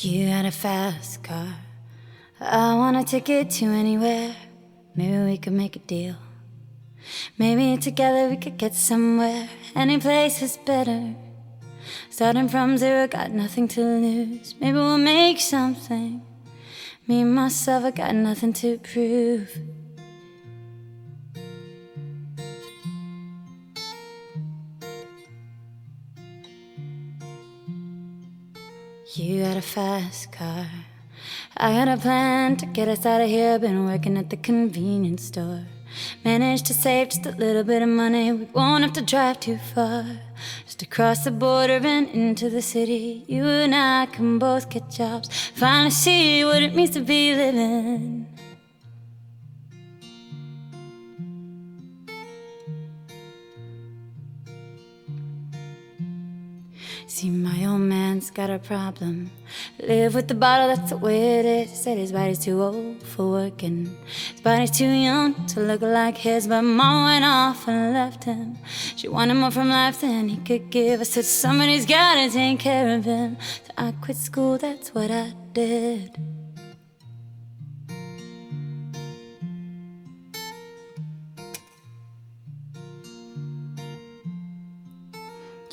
You got a fast car. I wanna take it to anywhere. Maybe we could make a deal. Maybe together we could get somewhere. Any place is better. Starting from zero, got nothing to lose. Maybe we'll make something. Me and myself, I got nothing to prove. You got a fast car. I got a plan to get us out of here. Been working at the convenience store. Managed to save just a little bit of money. We won't have to drive too far. Just across the border and into the city. You and I can both get jobs. Finally see what it means to be living. See, my old man's got a problem. Live with the bottle, that's the way it is. Said his body's too old for working. His body's too young to look like his. But mom went off and left him. She wanted more from life than he could give. I said, somebody's gotta take care of him. So I quit school, that's what I did.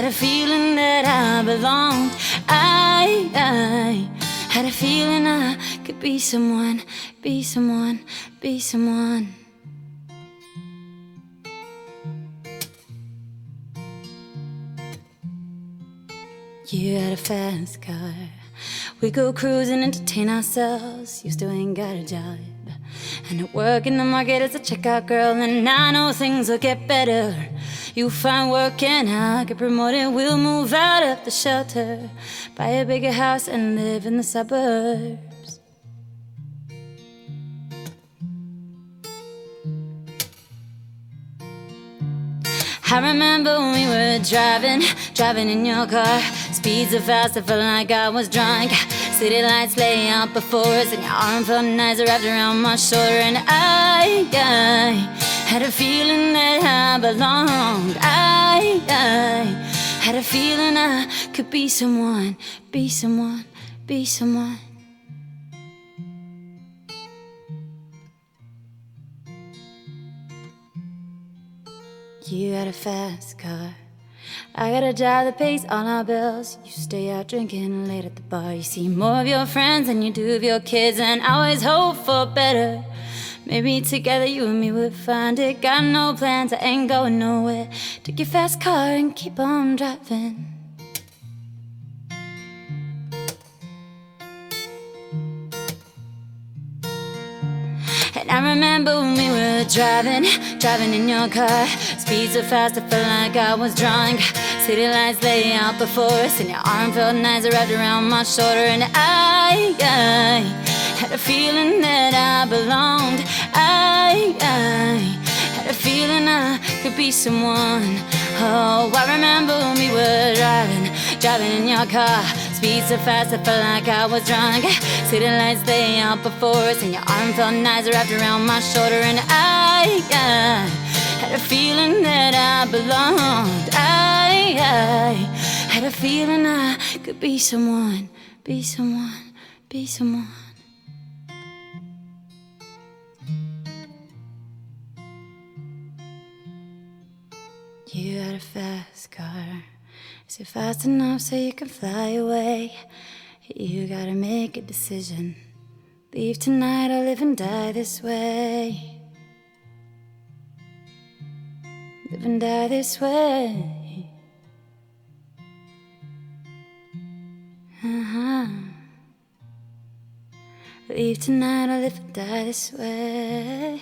had a feeling that I belonged. I, I had a feeling I could be someone, be someone, be someone. You had a fast car. We go cruising, entertain ourselves. You still ain't got a job. And at work in the market as a checkout girl, and I know things will get better. You find work and I get promoted. We'll move out of the shelter, buy a bigger house, and live in the suburbs. I remember when we were driving, driving in your car. Speeds so fast, I felt like I was drunk. City lights lay out before us, and your arm felt nice wrapped around my shoulder. And I, I had a feeling that I belonged. I, I had a feeling I could be someone, be someone, be someone. You got a fast car. I got a job that pays all our bills. You stay out drinking late at the bar. You see more of your friends than you do of your kids, and I always hope for better. Maybe together you and me would find it. Got no plans, I ain't going nowhere. Take your fast car and keep on driving. And I remember when we were driving, driving in your car. Speed so fast, I felt like I was drunk. City lights lay out before us, and your arm felt nice wrapped around my shoulder. And I, I had a feeling that I belonged. I, I had a feeling I could be someone. Oh, I remember when we were driving, driving in your car. Speed so fast, I felt like I was drunk. City lights lay out before us, and your arm felt nice wrapped around my shoulder. And I, I had a feeling that I belonged. I, I had a feeling I could be someone, be someone, be someone. You got a fast car. Is it fast enough so you can fly away? You gotta make a decision. Leave tonight or live and die this way. Live and die this way. Uh huh. Leave tonight or live and die this way.